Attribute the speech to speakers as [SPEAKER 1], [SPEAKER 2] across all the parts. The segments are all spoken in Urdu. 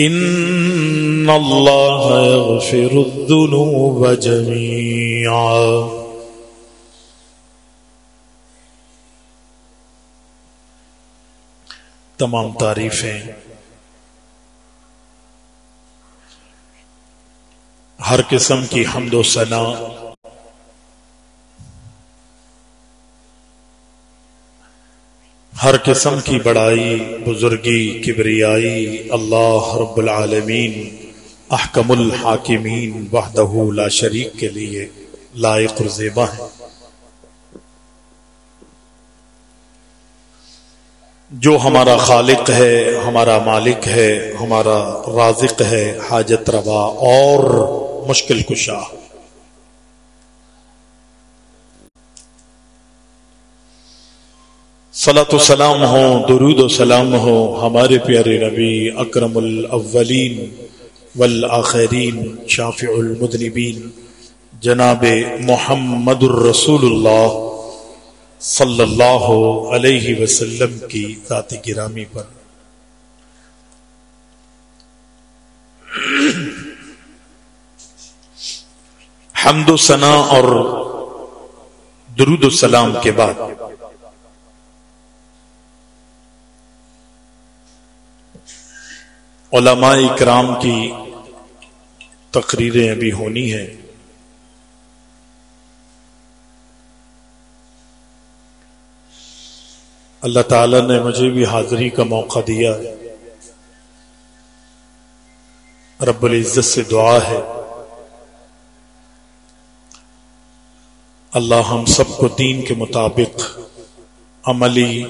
[SPEAKER 1] إن الله يغفر الذنوب جميعا. تمام تعریفیں. ہر قسم کی حمد و ثنا ہر قسم کی بڑائی، بزرگی، کبریائی، اللہ رب العالمین، احکم الحاکمین وحدہ لا شریک کے لیے لائق الزیبہ ہے جو ہمارا خالق ہے، ہمارا مالک ہے، ہمارا رازق ہے، حاجت روا اور مشکل کشا۔ صلاۃ و سلام ہو، درود و سلام ہو ہمارے پیارے نبی اکرم الاولین والآخرین شافع المدنبین جناب محمد الرسول اللہ صلی اللہ علیہ وسلم کی ذات گرامی پر۔ حمد و ثنا اور درود السلام کے بعد علماء اکرام کی تقریریں ابھی ہونی ہیں۔ اللہ تعالی نے مجھے بھی حاضری کا موقع دیا۔ رب العزت سے دعا ہے۔ اللہ ہم سب کو دین کے مطابق عملی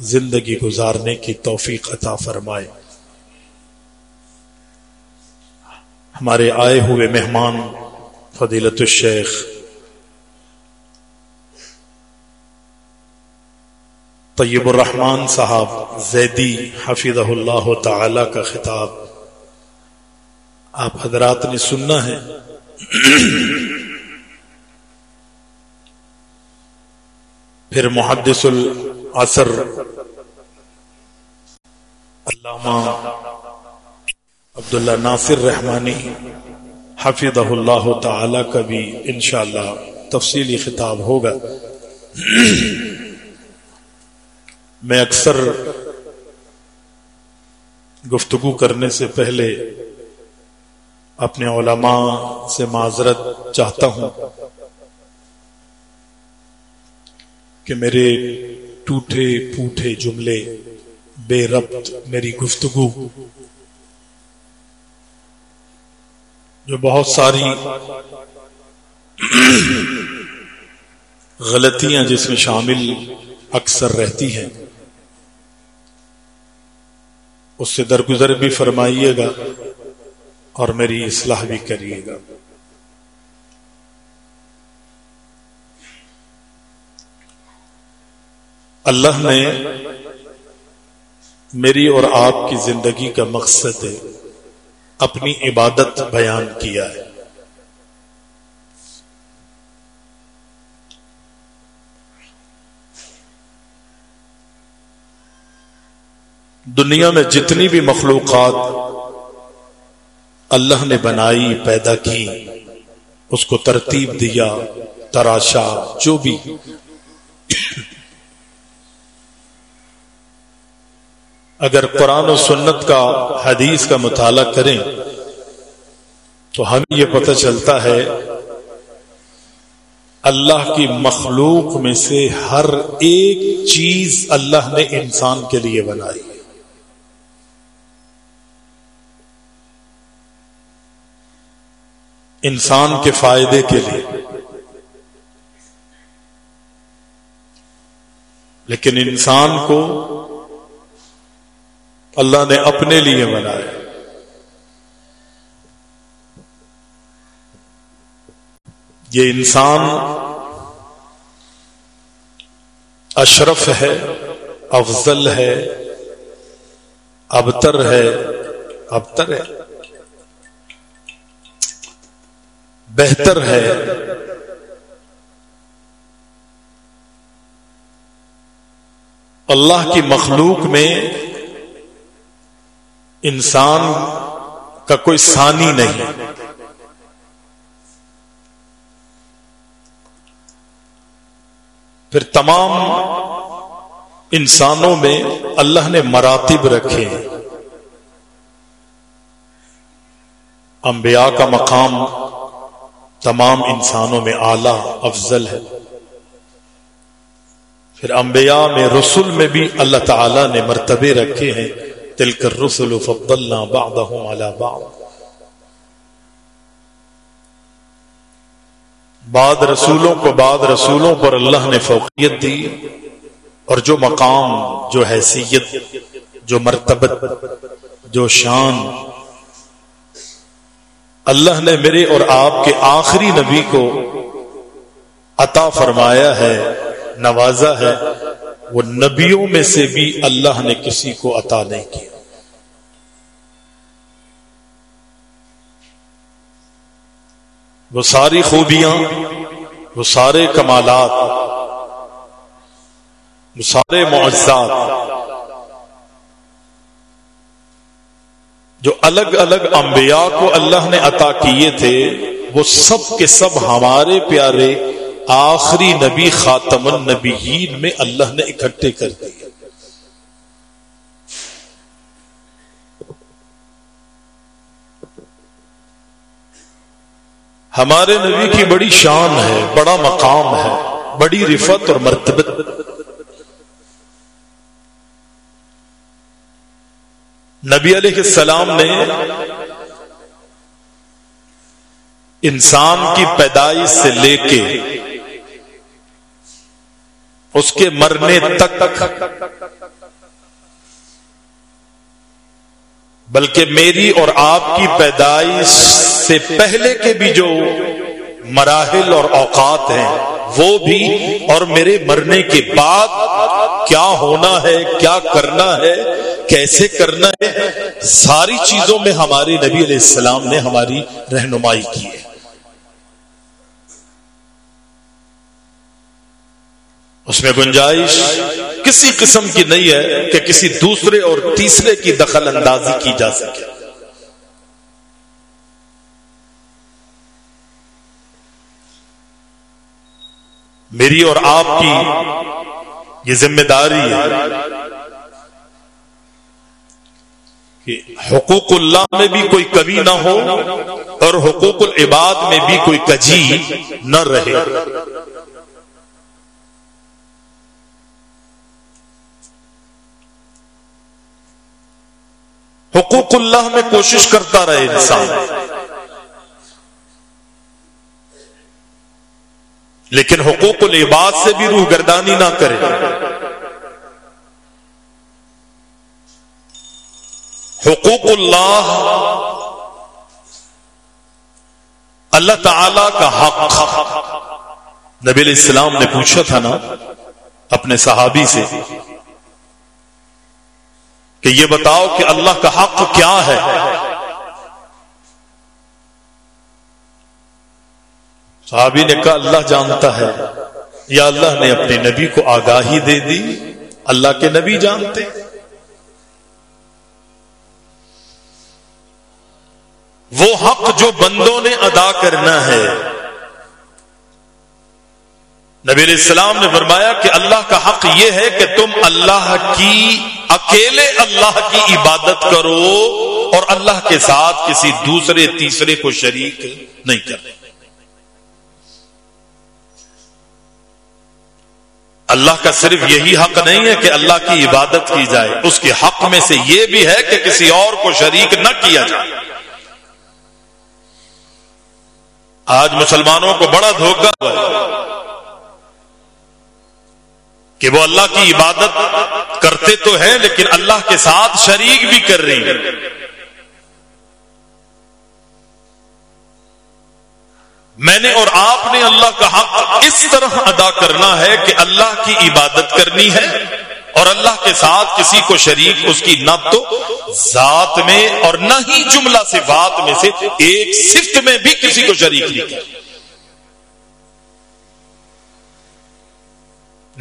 [SPEAKER 1] زندگی گزارنے کی توفیق عطا فرمائے۔ ہمارے آئے ہوئے مہمان، فضیلت الشیخ، طیب الرحمان صاحب، زیدی حفیظ اللہ تعالی کا خطاب۔ آپ حضرات نے سننا ہے۔ پھر محدث العصر علامہ عبداللہ ناصر رحمانی حفیظ اللہ تعالی کا بھی انشاءاللہ تفصیلی خطاب ہوگا۔ میں اکثر گفتگو کرنے سے پہلے اپنے علماء سے معذرت چاہتا ہوں کہ میرے ٹوٹے پوٹے جملے، بے ربط میری گفتگو۔ جو بہت ساری غلطیاں جس میں شامل اکثر رہتی ہیں۔ اس سے درگزر بھی فرمائیے گا اور میری اصلاح بھی کریے گا۔ اللہ نے میری اور آپ کی زندگی کا مقصد اپنی عبادت بیان کیا ہے۔ دنیا میں جتنی بھی مخلوقات اللہ نے بنائی، پیدا کی، اس کو ترتیب دیا، تراشا، جو بھی اگر قرآن و سنت کا حدیث کا مطالعہ کریں، تو ہمیں یہ پتہ چلتا ہے، اللہ کی مخلوق میں سے ہر ایک چیز اللہ نے انسان کے لیے بنائی۔ انسان کے فائدے کے لیے۔ لیکن انسان کو اللہ نے اپنے لیے بنایا۔ یہ انسان اشرف ہے، افضل ہے، ابتر ہے ابتر ہے۔ بہتر ہے۔ اللہ کی مخلوق میں انسان کا کوئی ثانی نہیں۔ پھر تمام انسانوں میں اللہ نے مراتب رکھے۔ انبیاء کا مقام تمام انسانوں میں اعلی، افضل ہے۔ پھر انبیاء میں رسول میں بھی اللہ تعالی نے مرتبے رکھے ہیں۔ تل کر رسول فضلنا بعضهم على بعض. بعد رسولوں کو بعد رسولوں پر اللہ نے فوقیت دی اور جو مقام، جو حیثیت، جو مرتبت، جو شان اللہ نے میرے اور آپ کے آخری نبی کو عطا فرمایا ہے، نوازا ہے، وہ نبیوں میں سے بھی اللہ نے کسی کو عطا نہیں کیا۔ وہ ساری خوبیاں، وہ سارے کمالات، وہ سارے معزات جو الگ الگ انبیاء کو اللہ نے عطا کیے تھے، وہ سب کے سب ہمارے پیارے آخری نبی خاتم النبیین میں اللہ نے اکٹھے کر دیے۔ ہمارے نبی کی بڑی شان ہے، بڑا مقام ہے، بڑی رفت اور مرتبت۔ نبی علیہ السلام نے انسان کی پیدائش سے لے کے اس کے مرنے تک، بلکہ میری اور آپ کی پیدائش سے پہلے کے بھی جو مراحل اور اوقات ہیں، وہ بھی اور میرے مرنے کے بعد کیا ہونا ہے، کیا کرنا ہے، کیسے کرنا ہے، ساری چیزوں میں ہمارے نبی علیہ السلام نے ہماری رہنمائی کی ہے۔ اس میں گنجائش کسی قسم کی نہیں ہے کہ کسی دوسرے اور تیسرے کی دخل اندازی کی جا سکے۔ میری اور آپ کی یہ ذمہ داری ہے کہ حقوق اللہ میں بھی کوئی کمی نہ ہو اور حقوق العباد میں بھی کوئی کجی نہ رہے۔ حقوق اللہ میں کوشش کرتا رہے انسان۔ لیکن حقوق العباد سے بھی روح گردانی نہ کرے۔ حقوق اللہ اللہ تعالی کا حق۔ نبی علیہ السلام نے پوچھا تھا نا اپنے صحابی سے کہ یہ بتاؤ کہ اللہ کا حق کیا ہے؟ صحابی نے کہا، اللہ جانتا ہے۔ یا اللہ نے اپنے نبی کو آگاہی دے دی۔ اللہ کے نبی جانتے۔ وہ حق جو بندوں نے ادا کرنا ہے۔ نبی علیہ السلام نے فرمایا کہ اللہ کا حق یہ ہے کہ تم اللہ کی، اکیلے اللہ کی عبادت کرو اور اللہ کے ساتھ کسی دوسرے، تیسرے کو شریک نہیں کرے اللہ کا صرف یہی حق نہیں ہے کہ اللہ کی عبادت کی جائے۔ اس کے حق میں سے یہ بھی ہے کہ کسی اور کو شریک نہ کیا جائے۔ آج مسلمانوں کو بڑا دھوکہ کہ وہ اللہ کی عبادت کرتے تو ہیں لیکن اللہ کے ساتھ شریک بھی کر رہی ہیں میں نے اور آپ نے اللہ کا حق اس طرح ادا کرنا ہے کہ اللہ کی عبادت کرنی ہے اور اللہ کے ساتھ کسی کو شریک اس کی نہ تو ذات میں اور نہ ہی جملہ سے میں سے ایک صفت میں بھی کسی کو شریک نہیں کر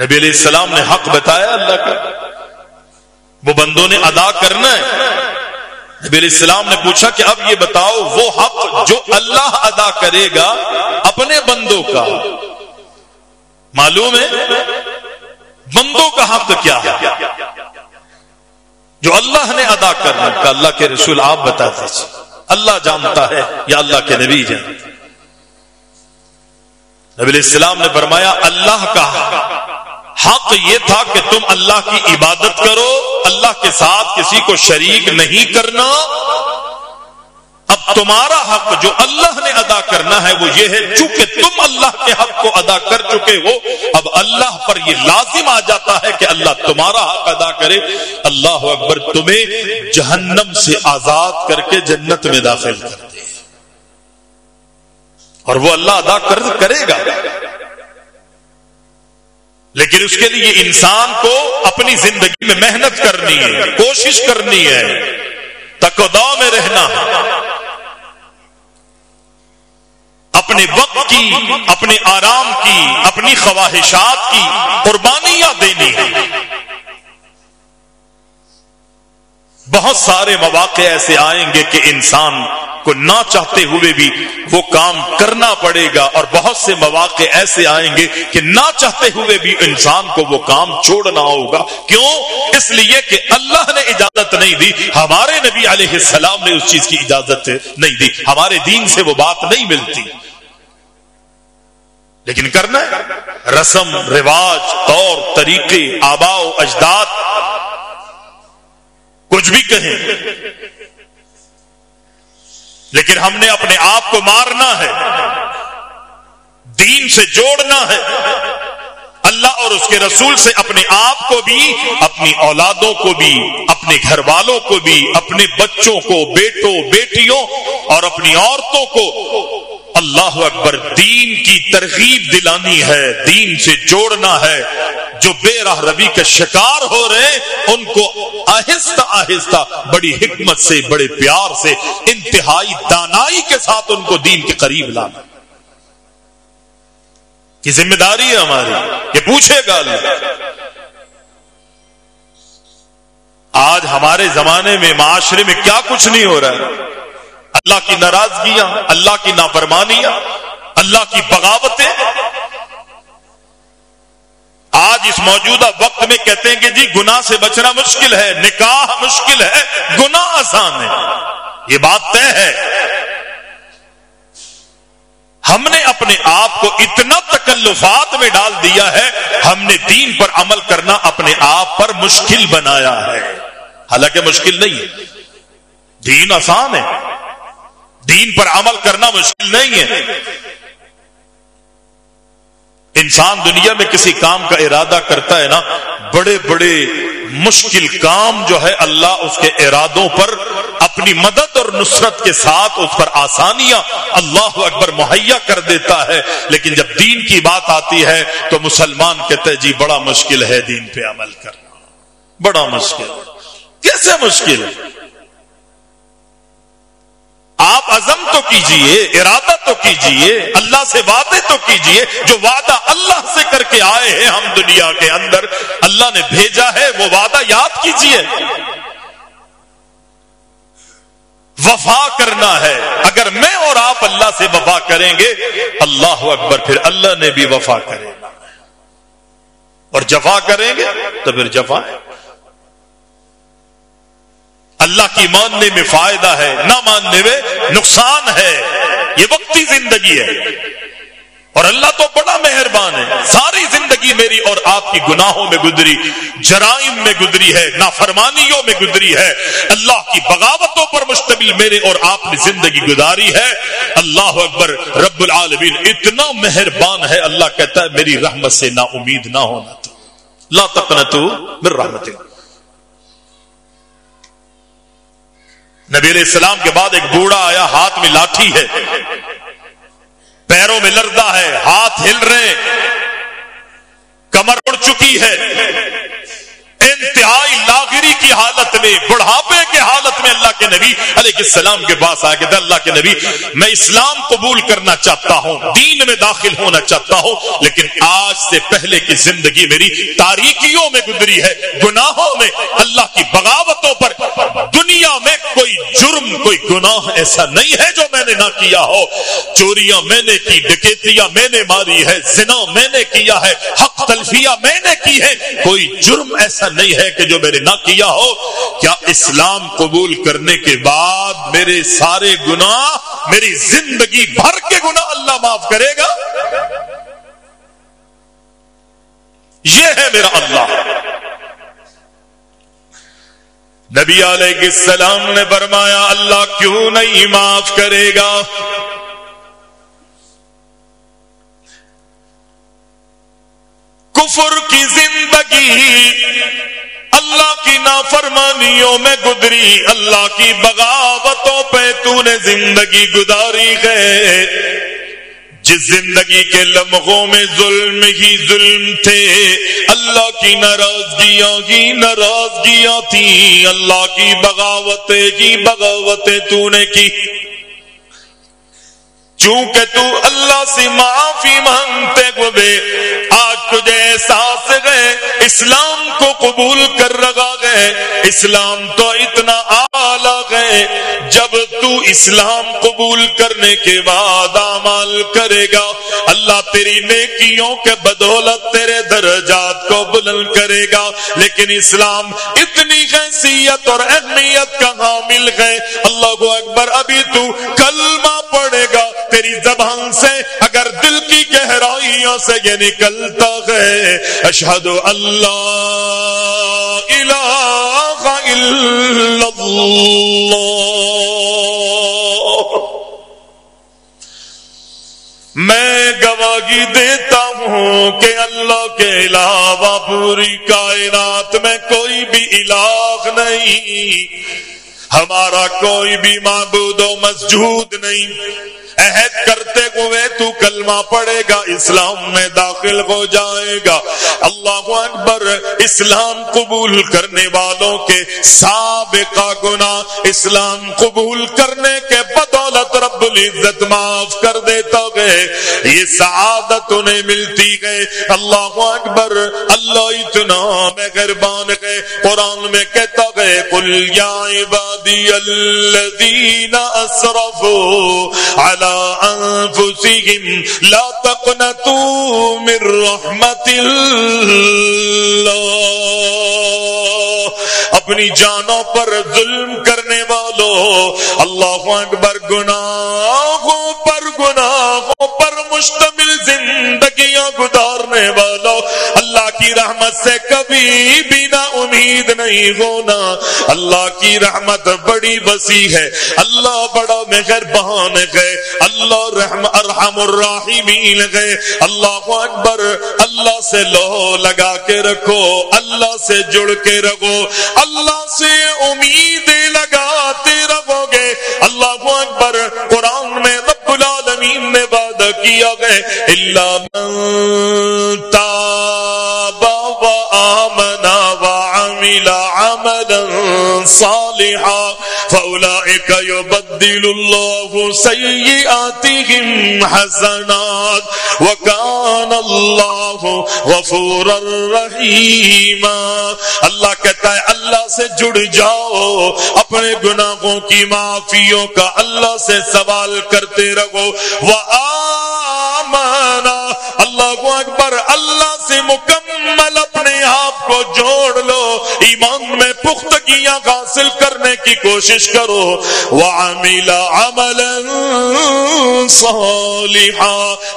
[SPEAKER 1] نبی علیہ السلام نے حق بتایا اللہ کا۔ وہ بندوں نے ادا کرنا ہے۔ نبی علیہ السلام نے پوچھا کہ اب یہ بتاؤ، وہ حق جو اللہ ادا کرے گا اپنے بندوں کا۔ معلوم ہے؟ بندوں کا حق کیا؟ ہے جو اللہ نے ادا کرنا کا اللہ کے رسول آپ بتا دیجیے اللہ جانتا ہے یا اللہ کے نبی جانتے نبی علیہ السلام نے فرمایا، اللہ کا حق یہ تھا کہ تم اللہ کی عبادت کرو، اللہ کے ساتھ کسی کو شریک نہیں کرنا۔ اب تمہارا حق جو اللہ نے ادا کرنا ہے وہ یہ ہے، چونکہ تم اللہ کے حق کو ادا کر چکے ہو، اب اللہ پر یہ لازم آ جاتا ہے کہ اللہ تمہارا حق ادا کرے۔ اللہ اکبر تمہیں جہنم سے آزاد کر کے جنت میں داخل کر دے اور وہ اللہ ادا کرے گا۔ لیکن اس کے لیے انسان کو اپنی زندگی میں محنت کرنی ہے، کوشش کرنی ہے۔ تقدا میں رہنا۔ اپنے وقت کی، اپنے آرام کی، اپنی خواہشات کی قربانیاں دینی ہے بہت سارے مواقع ایسے آئیں گے کہ انسان کو نہ چاہتے ہوئے بھی وہ کام کرنا پڑے گا اور بہت سے مواقع ایسے آئیں گے کہ نہ چاہتے ہوئے بھی انسان کو وہ کام چھوڑنا ہوگا۔ کیوں؟ اس لیے کہ اللہ نے اجازت نہیں دی، ہمارے نبی علیہ السلام نے اس چیز کی اجازت نہیں دی۔ ہمارے دین سے وہ بات نہیں ملتی۔ لیکن کرنا ہے۔ رسم، رواج، طور، طریقے آبا و اجداد کچھ بھی کہیں۔ لیکن ہم نے اپنے آپ کو مارنا ہے۔ دین سے جوڑنا ہے۔ اللہ اور اس کے رسول سے اپنے آپ کو بھی، اپنی اولادوں کو بھی، اپنے گھر والوں کو بھی، اپنے بچوں کو، بیٹوں، بیٹیوں اور اپنی عورتوں کو اللہ اکبر دین کی ترغیب دلانی ہے، دین سے جوڑنا ہے۔ جو بے راہ ربی کا شکار ہو رہے ہیں ان کو آہستہ آہستہ بڑی حکمت سے، بڑے پیار سے، انتہائی دانائی کے ساتھ ان کو دین کے قریب لانا۔ کی ذمہ داری ہے ہماری؟ یہ پوچھے گا اللہ۔ آج ہمارے زمانے میں معاشرے میں کیا کچھ نہیں ہو رہا ہے۔ اللہ کی ناراضگیاں، اللہ کی نافرمانیاں، اللہ کی بغاوتیں۔ آج اس موجودہ وقت میں کہتے ہیں کہ جی گناہ سے بچنا مشکل ہے، نکاح مشکل ہے، گناہ آسان ہے۔ یہ بات طے ہے۔ ہم نے اپنے آپ کو اتنا تکلفات میں ڈال دیا ہے، ہم نے دین پر عمل کرنا اپنے آپ پر مشکل بنایا ہے۔ حالانکہ مشکل نہیں ہے۔ دین آسان ہے۔ دین پر عمل کرنا مشکل نہیں ہے۔ انسان دنیا میں کسی کام کا ارادہ کرتا ہے نا، بڑے بڑے مشکل کام جو ہے اللہ اس کے ارادوں پر اپنی مدد اور نصرت کے ساتھ اس پر آسانیاں اللہ اکبر مہیا کر دیتا ہے۔ لیکن جب دین کی بات آتی ہے تو مسلمان کہتے جی بڑا مشکل ہے دین پہ عمل کرنا۔ بڑا مشکل۔ کیسے مشکل؟ ہے آپ عزم تو کیجیے، ارادہ تو کیجیے، اللہ سے وعدے تو کیجیے، جو وعدہ اللہ سے کر کے آئے ہیں ہم دنیا کے اندر، اللہ نے بھیجا ہے، وہ وعدہ یاد کیجیے۔ وفا کرنا ہے۔ اگر میں اور آپ اللہ سے وفا کریں گے، اللہ اکبر، پھر اللہ نے بھی وفا کرے اور جفا کریں گے تو پھر جفا ہے۔ اللہ کی ماننے میں فائدہ ہے، نہ ماننے میں نقصان ہے۔ یہ وقتی زندگی ہے۔ اور اللہ تو بڑا مہربان ہے۔ ساری زندگی میری اور آپ کی گناہوں میں گزری، جرائم میں گزری ہے، نافرمانیوں میں گزری ہے۔ اللہ کی بغاوتوں پر مشتمل میرے اور آپ نے زندگی گزاری ہے۔ اللہ اکبر، رب العالمین، اتنا مہربان ہے۔ اللہ کہتا ہے، میری رحمت سے نا امید نہ ہونا تو۔ لا تقنتو من رحمت نبی علیہ السلام کے بعد ایک بوڑھا آیا، ہاتھ میں لاٹھی ہے۔ پیروں میں لردا ہے، ہاتھ ہل رہے کمر اڑ چکی ہے۔ انتہائی حالت میں، بڑھاپے کی حالت میں اللہ کے نبی علیہ السلام کے پاس آ کے اللہ کے نبی، میں اسلام قبول کرنا چاہتا ہوں، دین میں داخل ہونا چاہتا ہوں، لیکن آج سے پہلے کی زندگی میری تاریخیوں میں گزری ہے، گناہوں میں۔ اللہ کی بغاوتوں پر، دنیا میں کوئی جرم، کوئی گناہ ایسا نہیں ہے جو میں نے نہ کیا ہو۔ چوریاں میں نے کی، ڈکیتیاں میں نے ماری ہے، زنا میں نے کیا ہے، حق تلفیہ میں نے کی ہے کوئی جرم ایسا نہیں ہے کہ جو میں نے نہ کیا ہو۔ کیا اسلام قبول کرنے کے بعد میرے سارے گناہ میری زندگی بھر کے گناہ اللہ معاف کرے گا؟ یہ ہے میرا اللہ۔ نبی علیہ السلام نے فرمایا، اللہ کیوں نہیں معاف کرے گا؟ کفر کی زندگی اللہ کی نافرمانیوں میں گزری، اللہ کی بغاوتوں پہ تو نے زندگی گزاری ہے جس زندگی کے لمحوں میں ظلم ہی ظلم تھے، اللہ کی ناراضگیاں ہی ناراضگیاں تھیں۔ اللہ کی بغاوتیں ہی بغاوتیں تو نے کی۔ چونکہ تو اللہ سے معافی مانگتے ہوئے آج تجھے احساس گئے اسلام کو قبول کر رہا گئے۔ اسلام تو اتنا آلہ گئے جب تو اسلام قبول کرنے کے بعد عمال کرے گا۔ اللہ تیری نیکیوں کے بدولت تیرے درجات کو بلند کرے گا۔ لیکن اسلام اتنی حیثیت اور اہمیت کا حامل ہے اللہ کو اکبر، ابھی تو کلمہ پڑے تیری زبان سے اگر دل کی گہرائیوں سے یہ نکلتا ہے اشہد اللہ الہ الا اللہ۔ میں گواہی دیتا ہوں کہ اللہ کے علاوہ پوری کائنات میں کوئی بھی الہ نہیں۔ ہمارا کوئی بھی معبود و مسجود نہیں۔ عہد کرتے ہوئے تو کلمہ پڑے گا، اسلام میں داخل ہو جائے گا۔ اللہ اکبر، اسلام قبول کرنے والوں کے سابقہ گنا اسلام قبول کرنے کے بدولت رب العزت معاف کر دیتا گئے یہ سعادت انہیں ملتی گئے اللہ اکبر، اللہ اتنا مہربان گئے قرآن میں کہتا گئے کل یا عبادی الذین اسرفوا علی انفسهم لا تقنطوا من رحمت اللہ اپنی جانوں پر ظلم کرنے والوں اللہ اکبر گناہوں پر گناہوں پر مشتمل زندگیاں گزارنے والوں اللہ کی رحمت سے کبھی بھی نہ امید نہیں ہونا۔ اللہ کی رحمت بڑی وسیع ہے۔ اللہ بڑا مہربان ہے۔ اللہ رحم ارحم الراحمین گئے اللہ اکبر، اللہ سے لو لگا کے رکھو۔ اللہ سے جڑ کے رکھو اللہ سے امید لگاتے رہو گے۔ اللہ اکبر ابراہیم میں وعدہ کیا گئے۔ اللہ من تاب و آمنا وعمل عملا صالحا فأولئك يبدل الله سيئاتهم حسنات وكان الله غفورا رحيما اللہ کہتا ہے اللہ سے جڑ جاؤ، اپنے گناہوں کی معافیوں کا اللہ سے سوال کرتے رہو۔ وہ آمانا اللہ اکبر، اللہ سے مکمل اپنے آپ کو جوڑ لو۔ ایمان میں پختگیاں حاصل کرنے کی کوشش کرو۔ وہ عملا عمل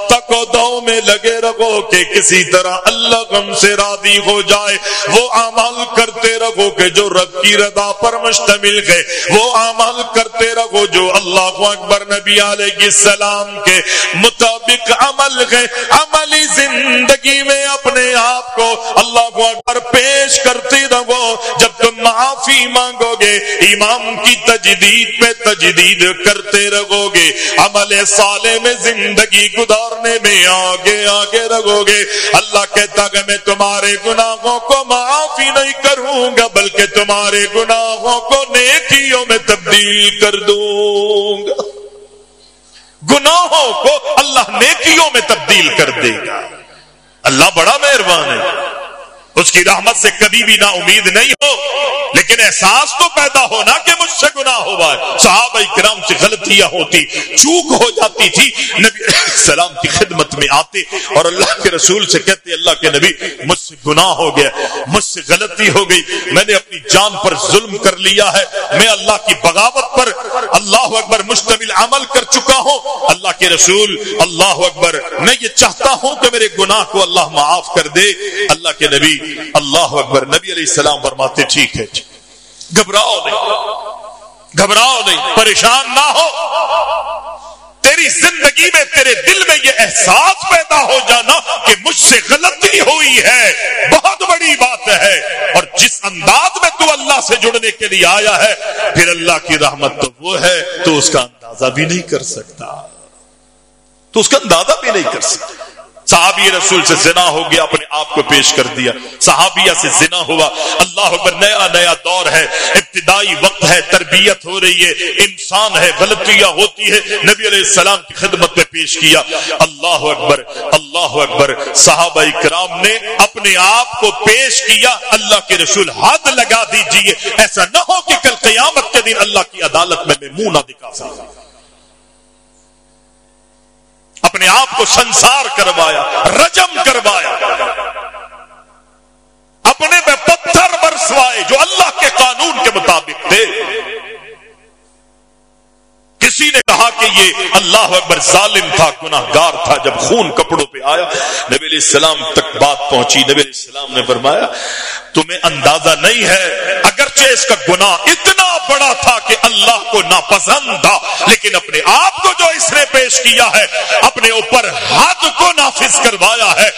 [SPEAKER 1] تک دو میں لگے رہو کہ کسی طرح اللہ غم سے راضی ہو جائے۔ وہ عمل کرتے رہو کہ جو رب کی رضا پر مشتمل ہے۔ وہ عمل کرتے رہو جو اللہ اکبر نبی علیہ السلام کے مطابق عمل ہے۔ عملی زندگی میں اپنے آپ کو اللہ اللہ کو پیش کرتے رہو۔ جب تم معافی مانگو گے، امام کی تجدید پہ تجدید کرتے رہو گے، عمل سالے میں زندگی گزارنے میں آگے آگے رہو گے۔ اللہ کہتا کہ میں تمہارے گناہوں کو معافی نہیں کروں گا، بلکہ تمہارے گناہوں کو نیکیوں میں تبدیل کر دوں گا۔ گناہوں کو اللہ نیکیوں میں تبدیل کر دے گا۔ اللہ بڑا مہربان ہے۔ اس کی رحمت سے کبھی بھی نا امید نہیں ہو۔ لیکن احساس تو پیدا ہونا کہ مجھ سے گناہ ہوا ہے۔ صحابہ کرام سے غلطیاں ہوتی، چوک ہو جاتی تھی۔ نبی السلام کی خدمت میں آتے اور اللہ کے رسول سے کہتے، اللہ کے نبی، مجھ سے گناہ ہو گیا، مجھ سے غلطی ہو گئی، میں نے اپنی جان پر ظلم کر لیا ہے، میں اللہ کی بغاوت پر اللہ اکبر مشتمل عمل کر چکا ہوں۔ اللہ کے رسول، اللہ اکبر، میں یہ چاہتا ہوں کہ میرے گناہ کو اللہ معاف کر دے۔ اللہ کے نبی اللہ اکبر، نبی علیہ السلام فرماتے، ٹھیک ہے جی۔ گھبراؤ نہیں گھبراؤ نہیں، پریشان نہ ہو۔ تیری زندگی میں، تیرے دل میں یہ احساس پیدا ہو جانا کہ مجھ سے غلطی ہوئی ہے۔ بہت بڑی بات ہے۔ اور جس انداز میں تو اللہ سے جڑنے کے لیے آیا ہے، پھر اللہ کی رحمت تو وہ ہے، تو اس کا اندازہ بھی نہیں کر سکتا۔ تو اس کا اندازہ بھی نہیں کر سکتا۔ صحابی رسول سے زنا ہو گیا، اپنے آپ کو پیش کر دیا۔ صحابیہ سے زنا ہوا۔ اللہ اکبر نیا نیا دور ہے، ابتدائی وقت ہے، تربیت ہو رہی ہے، انسان ہے، غلطیاں ہوتی ہے نبی علیہ السلام کی خدمت میں پیش کیا۔ اللہ اکبر اللہ اکبر۔ صحابہ کرام نے اپنے آپ کو پیش کیا۔ اللہ کے رسول حد لگا دیجیے۔ ایسا نہ ہو کہ کل قیامت کے دن اللہ کی عدالت میں میں منہ نہ دکھا سکتا اپنے آپ کو سنسار کروایا، رجم کروایا۔ اپنے میں پتھر برسوائے جو اللہ کے قانون کے مطابق تھے۔ کسی نے کہا کہ یہ اللہ اکبر ظالم تھا گناہ گار تھا۔ جب خون کپڑوں پہ آیا، نبی علیہ السلام تک بات پہنچی۔ نبی علیہ السلام نے فرمایا، تمہیں اندازہ نہیں ہے، اگرچہ اس کا گناہ اتنا بڑا تھا کہ اللہ کو ناپسند تھا، لیکن اپنے آپ کو جو اس نے پیش کیا ہے، اپنے اوپر حد کو نافذ کروایا ہے۔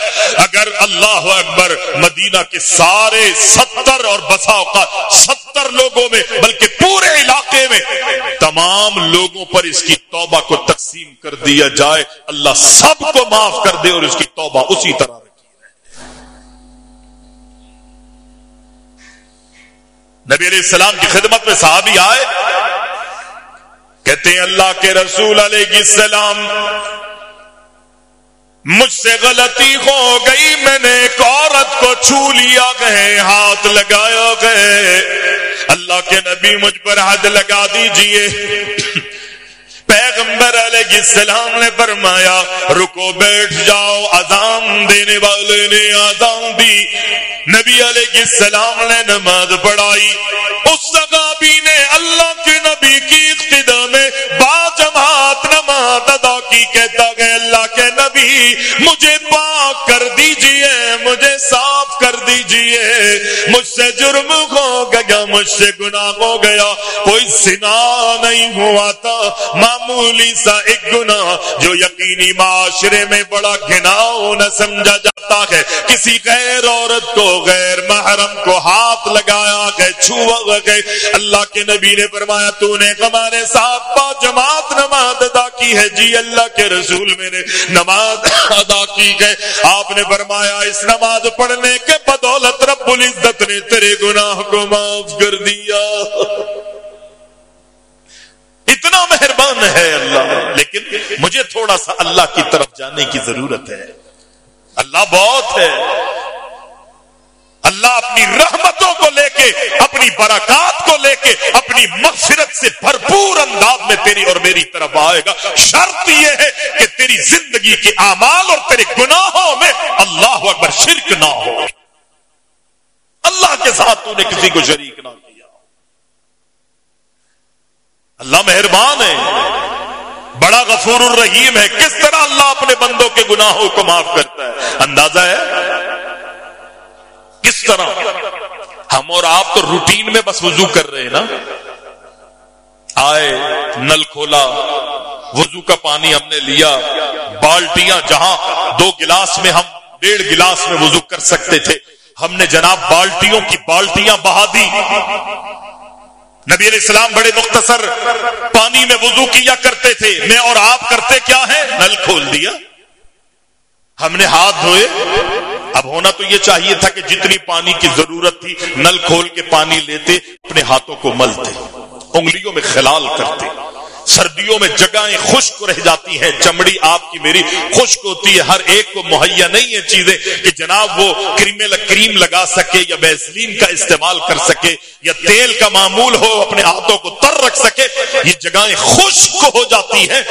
[SPEAKER 1] اگر اللہ اکبر مدینہ کے سارے ستر اور بساؤ کا ستر لوگوں میں، بلکہ پورے علاقے میں تمام لوگوں پر اس کی توبہ کو تقسیم کر دیا جائے، اللہ سب کو معاف کر دے اور اس کی توبہ اسی طرح نبی علیہ السلام کی خدمت میں صحابی آئے، کہتے ہیں اللہ کے رسول علیہ السلام، مجھ سے غلطی ہو گئی، میں نے ایک عورت کو چھو لیا، گئے، ہاتھ لگایا، گئے۔ اللہ کے نبی مجھ پر حد لگا دیجیے۔ پیغمبر علیہ السلام نے فرمایا، رکو بیٹھ جاؤ، اذان دینے والے نے اذان دی۔ نبی علیہ السلام نے نماز پڑھائی۔ اس صحابی نے اللہ کے نبی کی ابتدا میں با جماعت نماز ادا کی، کہتا گئے اللہ کے نبی، مجھے پاک کر دیجیے۔ مجھے صاف کر دیجیے۔ مجھ سے جرم ہو گیا، مجھ سے گناہ ہو گیا۔ کوئی سنا نہیں ہوا تھا، معمولی سا ایک گناہ جو یقینی معاشرے میں بڑا گناؤ نہ سمجھا جاتا ہے۔ کسی غیر عورت کو، غیر محرم کو ہاتھ لگایا گئے، چھوا گئے۔ اللہ کے نبی نے فرمایا، تو نے ہمارے ساتھ با جماعت نماز ادا کی ہے۔ جی اللہ کے رسول میں نے نماز ادا کی گئے آپ نے فرمایا، اس نماز پڑھنے کے بدولت رب العزت نے تیرے گناہ کو معاف کر دیا۔ اتنا مہربان ہے اللہ، لیکن مجھے تھوڑا سا اللہ کی طرف جانے کی ضرورت ہے۔ اللہ بہت ہے۔ اللہ اپنی رحمتوں کو لے کے، اپنی برکات کو لے کے، اپنی مغفرت سے بھرپور انداز میں تیری اور میری طرف آئے گا۔ شرط یہ ہے کہ تیری زندگی کے اعمال اور تیرے گناہوں میں اللہ اکبر شرک نہ ہو۔ اللہ کے ساتھ تو نے کسی کو شریک نہ کیا۔ اللہ مہربان ہے۔ بڑا غفور الرحیم ہے۔ کس طرح اللہ اپنے بندوں کے گناہوں کو معاف کرتا ہے؟ اندازہ ہے؟ کس طرح؟ ہم اور آپ تو روٹین میں بس وضو کر رہے ہیں نا؟ آئے، نل کھولا، وضو کا پانی ہم نے لیا، بالٹیاں جہاں دو گلاس میں ہم ڈیڑھ گلاس میں وضو کر سکتے تھے، ہم نے جناب بالٹیوں کی بالٹیاں بہا دی۔ نبی علیہ السلام بڑے مختصر پانی میں وضو کیا کرتے تھے، میں اور آپ کرتے کیا ہے نل کھول دیا۔ ہم نے ہاتھ دھوئے۔ اب ہونا تو یہ چاہیے تھا کہ جتنی پانی کی ضرورت تھی، نل کھول کے پانی لیتے، اپنے ہاتھوں کو ملتے، انگلیوں میں خلال کرتے۔ سردیوں میں جگہیں خشک رہ جاتی ہیں، چمڑی آپ کی میری خشک ہوتی ہے، ہر ایک کو مہیا نہیں ہے چیزیں کہ جناب وہ کریم کریم لگا سکے یا بیسلین کا استعمال کر سکے یا تیل کا معمول ہو، اپنے ہاتھوں کو تر رکھ سکے، یہ جگہیں خشک ہو جاتی ہیں۔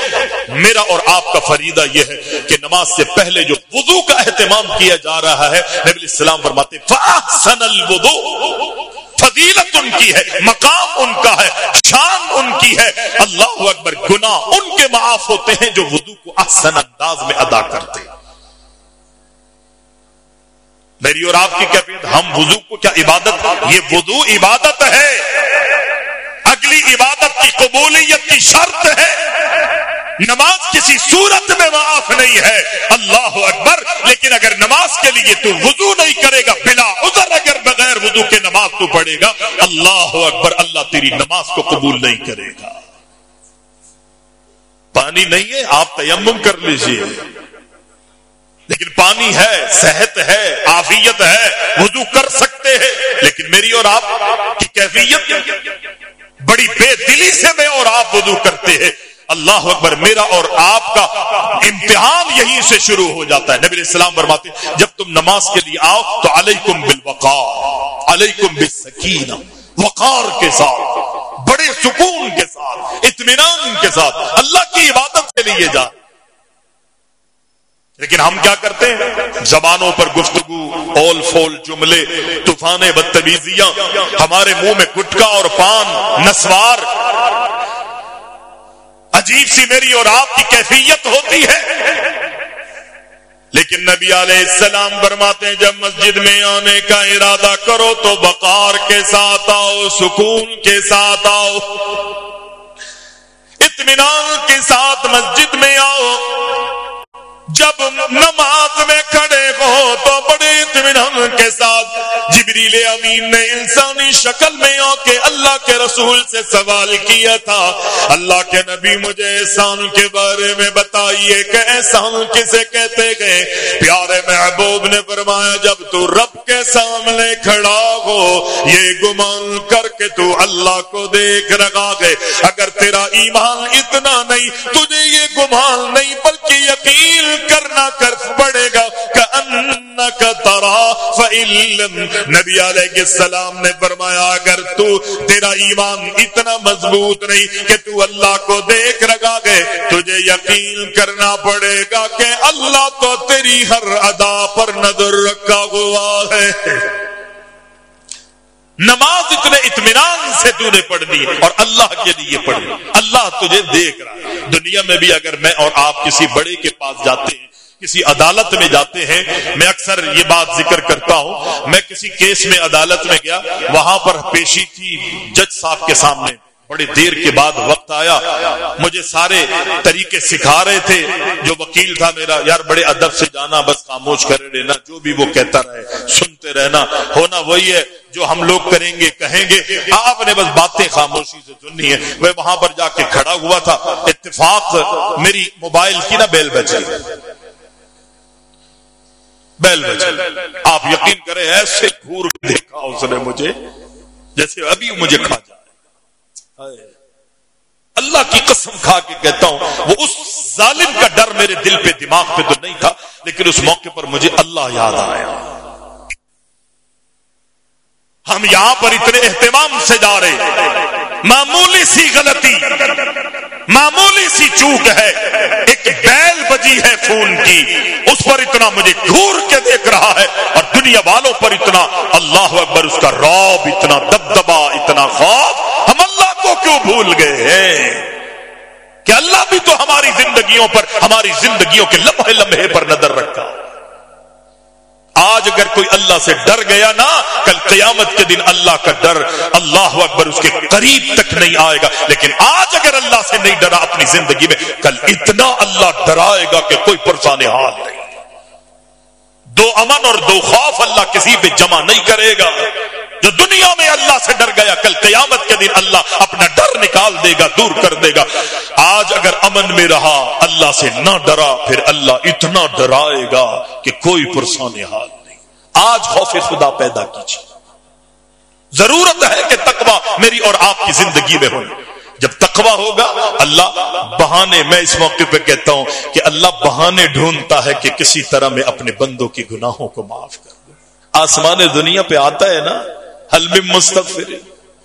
[SPEAKER 1] میرا اور آپ کا فریدہ یہ ہے کہ نماز سے پہلے جو وضو کا اہتمام کیا جا رہا ہے، نبی السلام فرماتے فاحسن الوضو فضیلت ان کی ہے، مقام ان کا ہے شان ان کی ہے۔ اللہ اکبر، گناہ ان کے معاف ہوتے ہیں جو وضو کو احسن انداز میں ادا کرتے میری اور آپ کی کیفیت ہم وضو کو کیا عبادت یہ وضو عبادت ہے۔ اگلی عبادت کی قبولیت کی شرط ہے۔ نماز کسی صورت میں معاف نہیں ہے۔ اللہ اکبر۔ لیکن اگر نماز کے لیے تو وضو نہیں کرے گا، بلا ادھر اگر بغیر وضو کے نماز تو پڑھے گا۔ اللہ اکبر، اللہ تیری نماز کو قبول نہیں کرے گا۔ پانی نہیں ہے، آپ تیمم کر لیجیے۔ لیکن پانی ہے، صحت ہے آفیت ہے، وضو کر سکتے ہیں۔ لیکن میری اور آپ کی کیفیت، بڑی بے دلی سے میں اور آپ وضو کرتے ہیں۔ اللہ اکبر، میرا اور آپ کا امتحان یہیں سے شروع ہو جاتا ہے۔ نبی السلام فرماتے جب تم نماز کے لیے آؤ تو علیکم بالوقار، علیکم بالسکینہ، وقار کے ساتھ، بڑے سکون کے ساتھ، اطمینان کے ساتھ، اللہ کی عبادت کے لیے جا۔ لیکن ہم کیا کرتے ہیں؟ زبانوں پر گفتگو، اول فول جملے، طوفان بدتمیزیاں، ہمارے منہ میں گٹکا اور پان، نسوار عجیب سی میری اور آپ کی کیفیت ہوتی ہے۔ لیکن نبی علیہ السلام فرماتے ہیں، جب مسجد میں آنے کا ارادہ کرو تو وقار کے ساتھ آؤ، سکون کے ساتھ آؤ۔ اطمینان کے ساتھ مسجد میں آؤ۔ جب نماز میں کھڑے ہو تو بڑے اطمینان کے ساتھ جبریل امین نے انسانی شکل میں آ کے اللہ کے رسول سے سوال کیا تھا۔ اللہ کے نبی مجھے احسان کے بارے میں بتائیے کہ احسان کسے کہتے گئے؟ پیارے محبوب نے فرمایا، جب تو رب کے سامنے کھڑا ہو، یہ گمان کر کے تو اللہ کو دیکھ رکھا گئے اگر تیرا ایمان اتنا نہیں، تجھے یہ گمان نہیں، بلکہ یقین کرنا کر پڑے گا کہ کا ترا فعلم نبی علیہ السلام نے فرمایا، اگر تو تیرا ایمان اتنا مضبوط نہیں کہ تو اللہ کو دیکھ رکھا گئے، تجھے یقین کرنا پڑے گا کہ اللہ تو تیری ہر ادا پر نظر رکھا ہوا ہے۔ نماز اتنے اطمینان سے تو نے پڑھنی اور اللہ کے لیے پڑھنی اللہ تجھے دیکھ رہا ہے۔ دنیا میں بھی اگر میں اور آپ کسی بڑے کے پاس جاتے ہیں، کسی عدالت میں جاتے ہیں، میں اکثر یہ بات ذکر کرتا ہوں، میں کسی کیس میں عدالت میں گیا، وہاں پر پیشی تھی جج صاحب کے سامنے۔ بڑی دیر کے بعد وقت آیا۔ مجھے سارے طریقے سکھا رہے تھے۔ جو وکیل تھا میرا، یار بڑے ادب سے جانا، بس خاموش کرے رہنا، جو بھی وہ کہتا رہے، سنتے رہنا۔ ہونا وہی ہے، جو ہم لوگ کریں گے، کہیں گے۔ آپ نے بس باتیں خاموشی سے سننی ہے وہ وہاں پر جا کے کھڑا ہوا تھا۔ اتفاق میری موبائل کی نا بیل بچی بیل بچی آپ یقین کریں، ایسے گور دیکھا اس نے مجھے، جیسے ابھی مجھے کھا جائے۔ اللہ کی قسم کھا کے کہتا ہوں، وہ اس ظالم کا ڈر میرے دل پہ، دماغ پہ تو نہیں تھا، لیکن اس موقع پر مجھے اللہ یاد آیا۔ ہم یہاں پر اتنے اہتمام سے جا رہے معمولی سی غلطی، معمولی سی چوک ہے۔ ایک بیل بجی ہے فون کی، اس پر اتنا مجھے گور کے دیکھ رہا ہے۔ اور دنیا والوں پر اتنا، اللہ اکبر، اس کا روب اتنا دبدبا اتنا خوف۔ ہم کو کیوں بھول گئے ہیں؟ کہ اللہ بھی تو ہماری زندگیوں پر، ہماری زندگیوں کے لمحے لمحے پر نظر رکھا آج اگر کوئی اللہ سے ڈر گیا نا، کل قیامت کے دن اللہ کا ڈر، اللہ اکبر اس کے قریب تک نہیں آئے گا۔ لیکن آج اگر اللہ سے نہیں ڈرا اپنی زندگی میں، کل اتنا اللہ ڈرائے گا کہ کوئی پرسان حال نہیں۔ دو امن اور دو خوف اللہ کسی پہ جمع نہیں کرے گا۔ جو دنیا میں اللہ سے ڈر گیا، کل قیامت کے دن اللہ اپنا ڈر نکال دے گا، دور کر دے گا۔ آج اگر امن میں رہا، اللہ سے نہ ڈرا، پھر اللہ اتنا ڈرائے گا کہ کوئی پرسان حال نہیں۔ آج خوف خدا پیدا کیجیے۔ ضرورت ہے کہ تقوی میری اور آپ کی زندگی میں ہو۔ جب تقوی ہوگا، اللہ بہانے، میں اس موقع پہ کہتا ہوں کہ اللہ بہانے ڈھونڈتا ہے کہ کسی طرح میں اپنے بندوں کی گناہوں کو معاف کر دوں۔ آسمان دنیا پہ آتا ہے نا حلم مستفر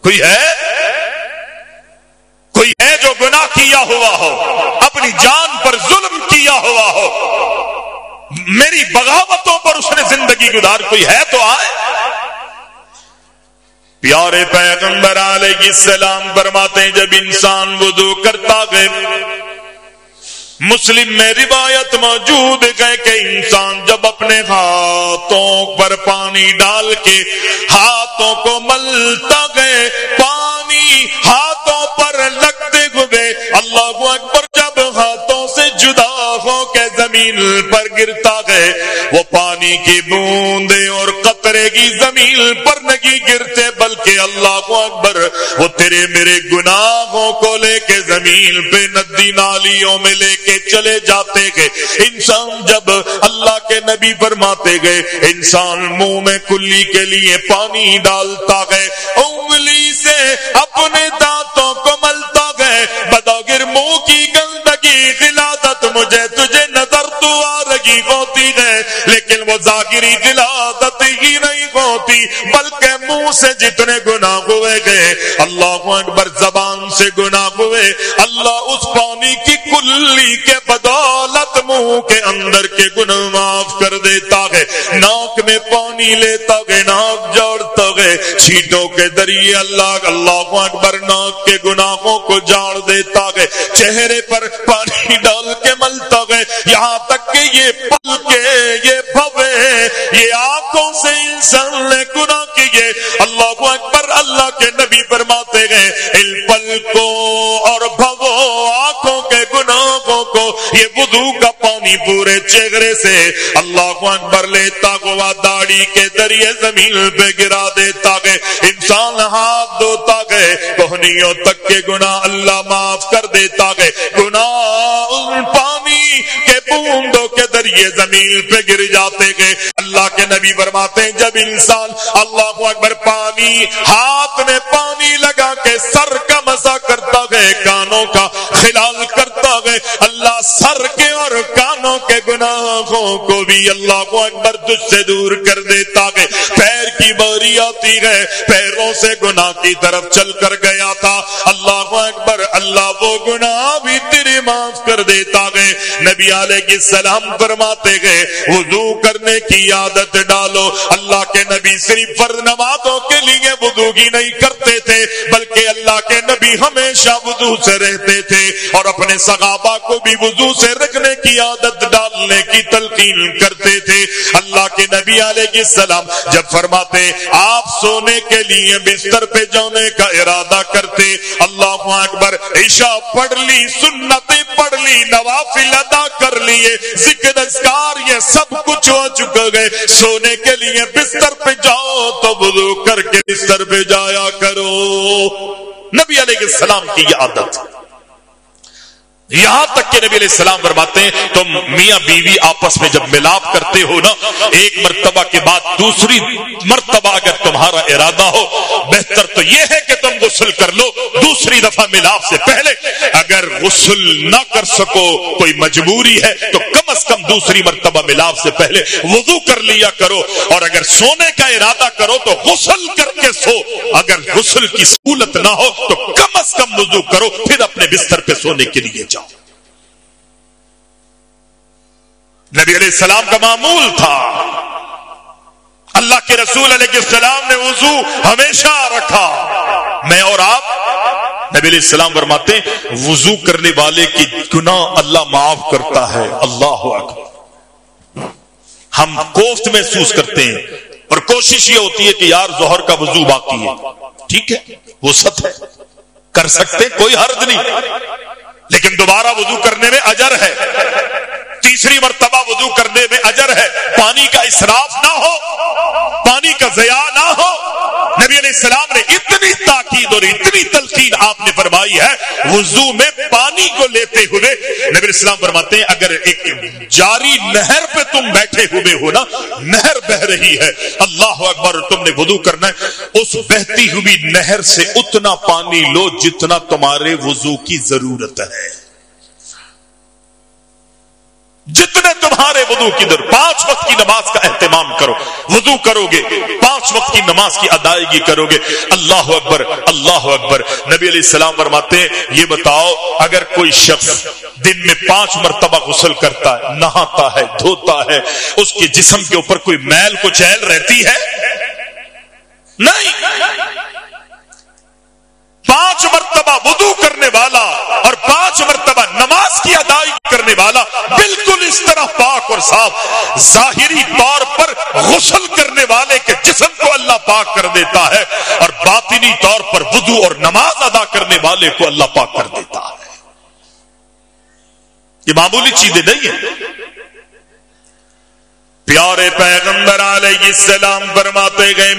[SPEAKER 1] کوئی ہے؟ کوئی ہے جو گناہ کیا ہوا ہو؟ اپنی جان پر ظلم کیا ہوا ہو؟ میری بغاوتوں پر اس نے زندگی گزار. کوئی ہے تو آئے. پیارے پیغمبر علیہ السلام فرماتے ہیں، جب انسان وضو کرتا گئے مسلم میں روایت موجود ہے کہ انسان جب اپنے ہاتھوں پر پانی ڈال کے ہاتھوں کو ملتا گئے پانی ہاتھ اللہ اکبر، جب ہاتھوں سے جدا ہو کے زمین پر گرتا گئے وہ پانی کی بوندے اور قطرے کی زمین پر نہیں گرتے، بلکہ اللہ اکبر، وہ تیرے میرے گناہوں کو لے کے زمین پہ ندی نالیوں میں لے کے چلے جاتے گئے انسان جب اللہ کے نبی فرماتے گئے انسان منہ میں کلی کے لیے پانی ڈالتا گئے انگلی سے اپنے دانتوں منہ کی گندگی دلادت مجھے تجھے نہ تو ہوتی ہے، لیکن وہ ظاہری دلادت ہی نہیں ہوتی، بلکہ منہ سے جتنے گناہ ہوئے گئے، اللہ اکبر زبان سے گناہ ہوئے، اللہ اس پانی کی کلی کے بدولت منہ کے اندر کے گناہ معاف کر دیتا ہے۔ ناک میں پانی لیتا گئے ناک جوڑتا گئے چھیٹوں کے ذریعے اللہ اللہ اکبر ناک کے گناہوں کو جاڑ دیتا گئے چہرے پر پانی ڈال کے ملتا گئے یہاں تک کہ یہ پل کے یہ بھوے، یہ آنکھوں سے انسان نے گناہ کیے۔ اللہ اکبر، اللہ کے نبی فرماتے گئے ان پل کو اور بھو آنکھوں کے گناہوں کو یہ بدو کا پانی پورے چہرے سے اللہ کو اکبر لیتا، گوا داڑھی کے ذریعے زمین پہ گرا دیتا گئے انسان ہاتھ دھوتا گئے کوہنیوں تک کے گناہ اللہ معاف کر دیتا گئے گناہ ان پانی کے بوندوں کے ذریعے زمین پہ گر جاتے گئے۔ اللہ کے نبی فرماتے ہیں، جب انسان اللہ کو اکبر پانی، ہاتھ میں پانی لگا کے سر کا مسا کرتا گئے، کانوں کا خلال کر کرتا گئے۔ اللہ سر کے اور کانوں کے گناہوں کو بھی اللہ کو اکبر تجھ سے دور کر دیتا گئے پیر کی باری آتی ہے، پیروں سے گناہ کی طرف چل کر گیا تھا۔ اللہ کو اکبر اللہ وہ گناہ بھی تیرے معاف کر دیتا گئے نبی علیہ السلام فرماتے گئے وضو کرنے کی عادت ڈالو۔ اللہ کے نبی صرف فرد نمازوں کے لیے وضو ہی نہیں کرتے تھے، بلکہ اللہ کے نبی ہمیشہ وضو سے رہتے تھے اور اپنے سگا صحابہ کو بھی وضو سے رکھنے کی عادت ڈالنے کی تلقین کرتے تھے۔ اللہ کے نبی علیہ السلام جب فرماتے، آپ سونے کے لیے بستر پہ جانے کا ارادہ کرتے، اللہ اکبر، عشاء پڑھ لی، سنتیں پڑھ لی، نوافل ادا کر لیے ذکر اذکار یہ سب کچھ ہو چکا گئے سونے کے لیے بستر پہ جاؤ تو وضو کر کے بستر پہ جایا کرو۔ نبی علیہ السلام کی یہ عادت۔ یہاں تک کہ نبی علیہ السلام فرماتے ہیں، تم میاں بیوی آپس میں جب ملاپ کرتے ہو نا، ایک مرتبہ کے بعد دوسری مرتبہ اگر تمہارا ارادہ ہو، بہتر تو یہ ہے کہ تم غسل کر لو، دوسری دفعہ ملاپ سے پہلے۔ اگر غسل نہ کر سکو، کوئی مجبوری ہے، تو کم از کم دوسری مرتبہ ملاپ سے پہلے وضو کر لیا کرو۔ اور اگر سونے کا ارادہ کرو، تو غسل کر کے سو۔ اگر غسل کی سہولت نہ ہو، تو کم از کم وضو کرو، پھر اپنے بستر پہ سونے کے لیے جاؤ۔ نبی علیہ السلام کا معمول تھا۔ اللہ کے رسول علیہ السلام نے وضو ہمیشہ رکھا۔ میں اور آپ نبی علیہ السلام فرماتے وضو کرنے والے کی گناہ اللہ معاف کرتا ہے۔ اللہ اکبر۔ ہم کوفت محسوس کرتے ہیں اور کوشش یہ ہوتی ہے کہ یار ظہر کا وضو باقی ہے۔ ٹھیک ہے، وہ ست ہے۔ کر سکتے کوئی حرج نہیں۔ لیکن دوبارہ وضو کرنے میں اجر ہے۔ تیسری مرتبہ وضو کرنے میں اجر ہے۔ پانی کا اسراف نہ ہو، پانی کا ضیاع نہ ہو۔ نبی علیہ السلام نے اتنی تاکید اور اتنی تلقین آپ نے فرمائی ہے وضو میں پانی کو لیتے ہوئے۔ نبی علیہ السلام فرماتے ہیں، اگر ایک جاری نہر پہ تم بیٹھے ہوئے ہو نا، نہر بہ رہی ہے۔ اللہ اکبر، تم نے وضو کرنا ہے۔ اس بہتی ہوئی نہر سے اتنا پانی لو جتنا تمہارے وضو کی ضرورت ہے۔ جتنے تمہارے وضو کی در پانچ وقت کی نماز کا اہتمام کرو، وضو کرو گے پانچ وقت کی نماز کی ادائیگی کرو گے اللہ اکبر اللہ اکبر۔ نبی علیہ السلام فرماتے ہیں، یہ بتاؤ، اگر کوئی شخص دن میں پانچ مرتبہ غسل کرتا ہے، نہاتا ہے، دھوتا ہے، اس کے جسم کے اوپر کوئی میل کو چہل رہتی ہے؟ نہیں۔ پانچ مرتبہ وضو کرنے والا اور پانچ مرتبہ کرنے والا بالکل اس طرح پاک اور صاف، ظاہری طور پر غسل کرنے والے کے جسم کو اللہ پاک کر دیتا ہے اور باطنی طور پر وضو اور نماز ادا کرنے والے کو اللہ پاک کر دیتا ہے۔ یہ معمولی چیزیں نہیں ہیں۔ پیارے پیغمبر علیہ السلام فرماتے گئے،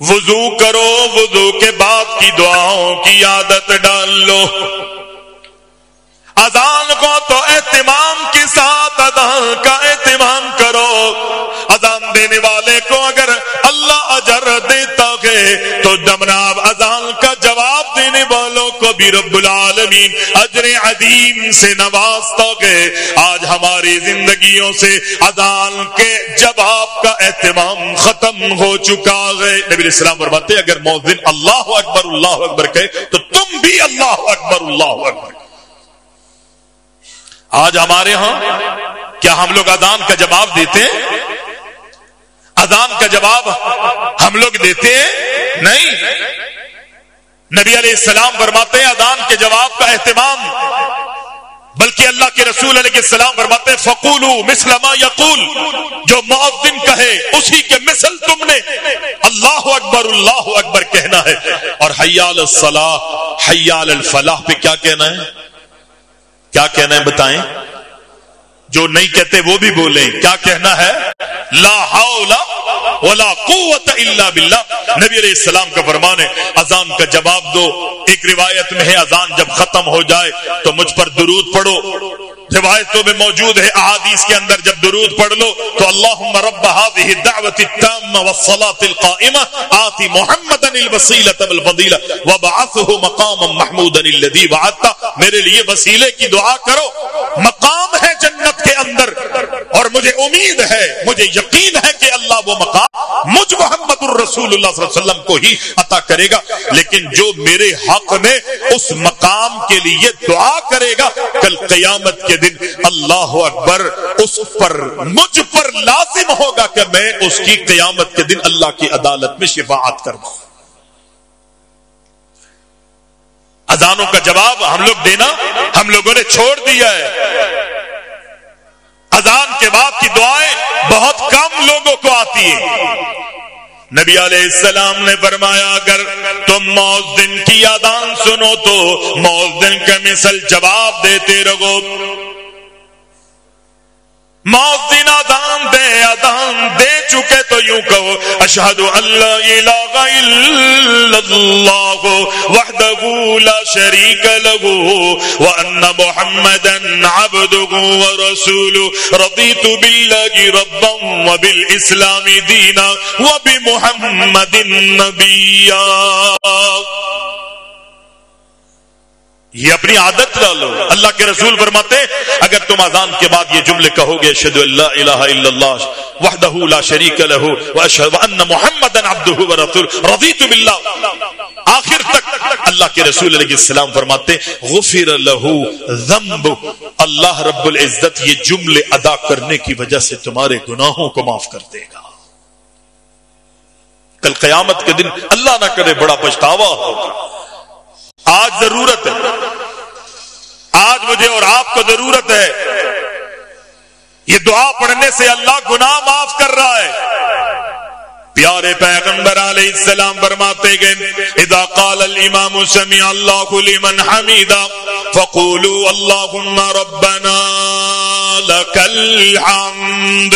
[SPEAKER 1] وضو کرو، وضو کے بعد کی دعاؤں کی عادت ڈال لو۔ اذان کو تو اہتمام کے ساتھ اذان کا اہتمام کرو۔ اذان دینے والے کو اگر اللہ اجر دیتا ہے تو جمناب اذان کا جواب دینے والوں کو بھی رب العالمین اجر عظیم سے نوازتا ہے۔ آج ہماری زندگیوں سے اذان کے جواب کا اہتمام ختم ہو چکا ہے۔ نبی السلام فرماتے اگر موزن اللہ اکبر اللہ اکبر کہے تو تم بھی اللہ اکبر اللہ اکبر۔ آج ہمارے ہاں کیا ہم لوگ اذان کا جواب دیتے ہیں؟ اذان کا جواب ہم لوگ دیتے ہیں؟ نہیں۔ نبی علیہ السلام فرماتے ہیں اذان کے جواب کا اہتمام، بلکہ اللہ کے رسول علیہ السلام فرماتے ہیں فقول مسلم یقول جو معذن کہے، اسی کے مثل تم نے۔ اللہ اکبر اللہ اکبر کہنا ہے۔ اور حیال الصلاح، حیال الفلاح پہ کیا کہنا ہے؟ کیا کہنا ہے بتائیں؟ جو نہیں کہتے وہ بھی بولیں۔ کیا کہنا ہے؟ لا حول ولا قوت الا باللہ۔ نبی علیہ السلام کا فرمان ہے، اذان کا جواب دو۔ ایک روایت میں ہے، اذان جب ختم ہو جائے تو مجھ پر درود پڑھو۔ روایتوں میں موجود ہے، احادیث کے اندر جب درود پڑھ لو تو اللہم رب هذه الدعوة التامة والصلاة القائمة آتی محمدا الوسیلة والفضیلة وبعثه مقاما محمودا الذي وعدت میرے لیے وسیلے کی دعا کرو۔ مقام ہے جنت کے اندر، اور مجھے امید ہے، مجھے یقین ہے کہ اللہ وہ مقام مجھ محمد الرسول اللہ صلی اللہ علیہ وسلم کو ہی عطا کرے گا۔ لیکن جو میرے حق میں اس مقام کے لیے دعا کرے گا، کل قیامت کے دن اللہ اکبر اس پر مجھ پر لازم ہوگا کہ میں اس کی قیامت کے دن اللہ کی عدالت میں شفاعت کروں اذانوں کا جواب ہم لوگ دینا، ہم لوگوں نے چھوڑ دیا ہے۔ اذان کے بعد کی دعائیں بہت کم لوگوں کو آتی ہیں۔ نبی علیہ السلام نے فرمایا، اگر تم موزن کی آدان سنو تو موزن کا مثل جواب دیتے رہو۔ موت موزن ادان دے ادان دے چکے تو یوں کہو، اشہد اللہ الہ الا اللہ، وحدہ لا شریک لہو وان محمدا عبدہ ورسول رضیت باللہ ربا وبالاسلام دینا وبمحمد نبیا یہ اپنی عادت ڈالو اللہ کے رسول فرماتے اگر تم اذان کے بعد یہ جملے کہو گے اشد اللہ الہ الا اللہ، وحدہ لا شریک لہ واشهد ان محمدا عبده ورسول رضیت بالله آخر تک اللہ کے رسول علیہ السلام فرماتے غفر له ذنب۔ اللہ رب العزت یہ جملے ادا کرنے کی وجہ سے تمہارے گناہوں کو معاف کر دے گا۔ کل قیامت کے دن اللہ نہ کرے، بڑا پچھتاوا ہوگا۔ آج ضرورت ہے۔ آج مجھے اور آپ کو ضرورت ہے۔ یہ دعا پڑھنے سے اللہ گناہ معاف کر رہا ہے۔ پیارے پیغمبر علیہ السلام فرماتے گئے اذا قال الامام سمع اللہ لمن حمیدا فقولوا اللہم ربنا لکل حمد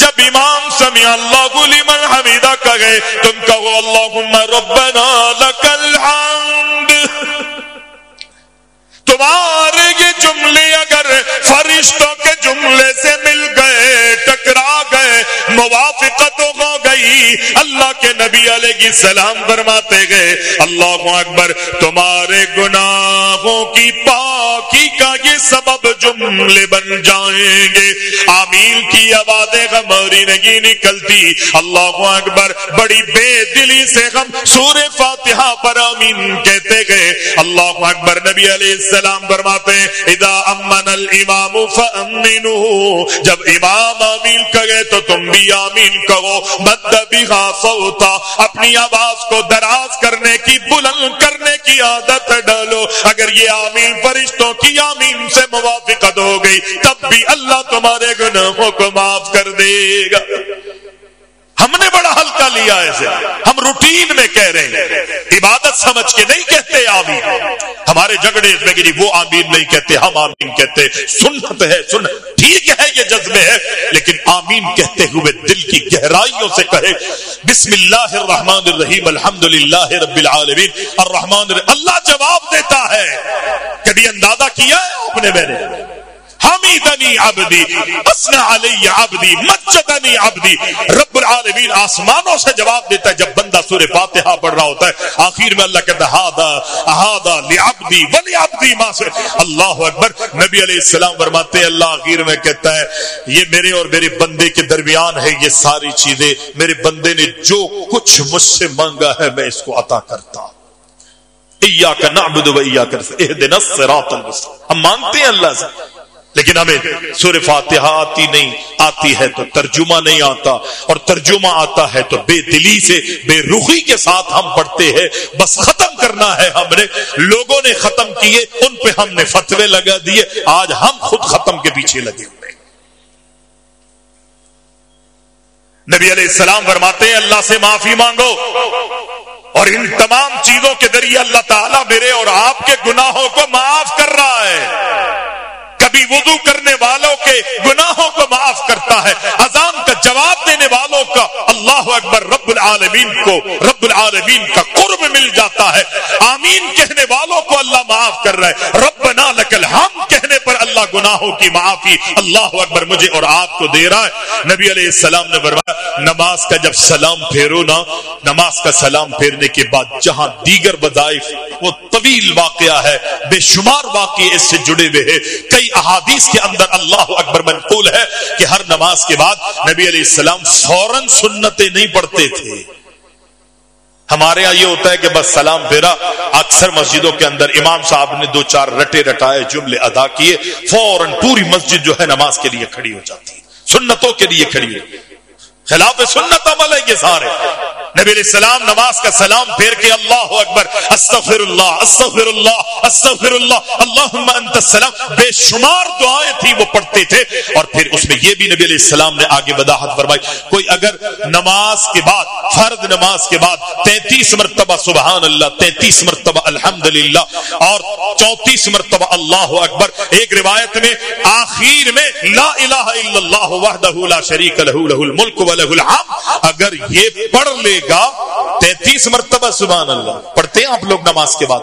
[SPEAKER 1] جب امام سمی اللہ لمن حمیدہ کہے تم کہو اللہم ربنا لکل حمد تمہارے یہ جملے اگر فرشتوں کے جملے سے مل گئے، ٹکرا موافقت ہو گئی۔ اللہ کے نبی علیہ السلام فرماتے گئے، اللہ اکبر، تمہارے گناہوں کی پاکی کا یہ سبب جملے بن جائیں گے۔ آمین کی آوازیں ہماری نہیں نکلتی۔ اللہ اکبر، بڑی بے دلی سے ہم سور فاتحہ پر آمین کہتے گئے۔ اللہ اکبر، نبی علیہ السلام فرماتے ہیں، اذا امن الامام فامنوا جب امام آمین کہے تو تم بھی آمین کہو مد بها صوتا اپنی آواز کو دراز کرنے کی، بلند کرنے کی عادت ڈالو۔ اگر یہ آمین فرشتوں کی آمین سے موافقت ہو گئی، تب بھی اللہ تمہارے گناہوں کو معاف کر دے گا۔ ہم نے بڑا ہلکا لیا ایسے ہم روٹین میں کہہ رہے ہیں۔ عبادت سمجھ کے نہیں کہتے آمین۔ ہمارے جھگڑے میں کہ وہ آمین نہیں کہتے، ہم آمین کہتے۔ سنت ہے سن ٹھیک ہے، یہ جذبے ہے، لیکن آمین کہتے ہوئے دل کی گہرائیوں سے کہے، بسم اللہ الرحمن الرحیم، الحمد للہ رب العالمین۔ الرحمن اللہ جواب دیتا ہے۔ کبھی اندازہ کیا ہے اپنے میں نے؟ حمیدنی عبدی اسنا علی عبدی مجدنی عبدی رب العالمین آسمانوں سے جواب دیتا ہے جب بندہ سورہ فاتحہ پڑھ رہا ہوتا ہے، آخر میں اللہ کہتا ہے، ہادا اہادا لعبدی ولی عبدی ما سے اللہ اکبر، نبی علیہ السلام فرماتے ہیں، اللہ آخر میں کہتا ہے، یہ میرے اور میرے بندے کے درمیان ہے یہ ساری چیزیں، میرے بندے نے جو کچھ مجھ سے مانگا ہے میں اس کو عطا کرتا ہوں۔ ایاک نعبد و ایاک اہدنا الصراط المستقیم۔ ہم مانگتے ہیں اللہ سے۔ لیکن ہمیں سور فاتحہ آتی نہیں، آتی ہے تو ترجمہ نہیں آتا۔ اور ترجمہ آتا ہے تو بے دلی سے، بے رخی کے ساتھ ہم پڑھتے ہیں۔ بس ختم کرنا ہے ہم نے۔ لوگوں نے ختم کیے، ان پہ ہم نے فتوے لگا دیے۔ آج ہم خود ختم کے پیچھے لگے ہوئے نبی علیہ السلام فرماتے ہیں، اللہ سے معافی مانگو۔ اور ان تمام چیزوں کے ذریعے اللہ تعالیٰ میرے اور آپ کے گناہوں کو معاف کر رہا ہے۔ کبھی وضو کرنے والوں کے گناہوں کو معاف کرتا ہے، اذان کا جواب دینے والوں کا اللہ اکبر رب العالمین کو، رب العالمین کا قرب مل جاتا ہے۔ آمین کہنے والوں کو اللہ معاف کر رہا ہے۔ رب نہ لکل ہم کہنے پر اللہ گناہوں کی معافی اللہ اکبر مجھے اور آپ کو دے رہا ہے۔ نبی علیہ السلام نے فرمایا، نماز کا جب سلام پھیرو نا، نماز کا سلام پھیرنے کے بعد جہاں دیگر بدائف وہ طویل واقعہ ہے، بے شمار واقعے اس سے جڑے ہوئے ہیں۔ کئی احادیث کے اندر اللہ اکبر منقول ہے کہ ہر نماز کے بعد نبی علیہ السلام فوراً سنتیں نہیں پڑھتے تھے۔ ہمارے یہاں یہ ہوتا ہے کہ بس سلام پھیرا، اکثر مسجدوں کے اندر امام صاحب نے دو چار رٹے رٹائے، جملے ادا کیے، فوراً پوری مسجد جو ہے نماز کے لیے کھڑی ہو جاتی ہے سنتوں کے لیے کھڑی ہو خلاف سنت عمل ہے یہ سارے۔ نبی علیہ السلام نماز کا سلام پھیر کے اللہ اکبر استغفر اللہ استغفر اللہ استغفر اللہ اللہم انت السلام، بے شمار دعائیں تھی وہ پڑھتے تھے۔ اور پھر اس میں یہ بھی نبی علیہ السلام نے آگے وضاحت فرمائی، کوئی اگر نماز کے بعد، فرد نماز کے بعد تینتیس مرتبہ سبحان اللہ تینتیس مرتبہ الحمدللہ، اور چونتیس مرتبہ اللہ اکبر، ایک روایت میں آخر میں لا الہ الا اللہ وحدہ لا شریک لہ لہ الملک و لہ الحمد، اگر یہ پڑھ لے گا، تینتیس مرتبہ، سبحان اللہ۔ پڑھتے ہیں آپ لوگ نماز کے بعد؟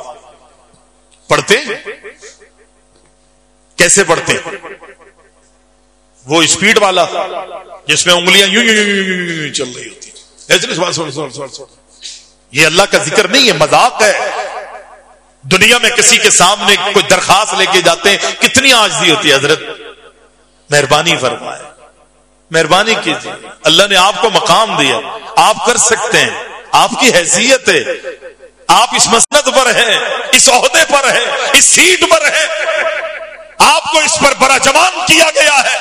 [SPEAKER 1] پڑھتے کیسے پڑھتے وہ اسپیڈ والا، جس میں انگلیاں یوں یوں یوں چل رہی ہوتی یہ اللہ کا ذکر نہیں ہے، مذاق ہے۔ دنیا میں کسی کے سامنے کوئی درخواست لے کے جاتے ہیں، کتنی آجزی ہوتی ہے، حضرت؟ مہربانی فرمائے۔ مہربانی کیجیے۔ اللہ نے آپ کو مقام دیا۔ آپ کر سکتے ہیں۔ آپ کی حیثیت ہے۔ آپ اس مسند پر ہیں، اس عہدے پر ہیں، اس سیٹ پر ہیں۔ آپ کو اس پر بڑا جوان کیا گیا ہے۔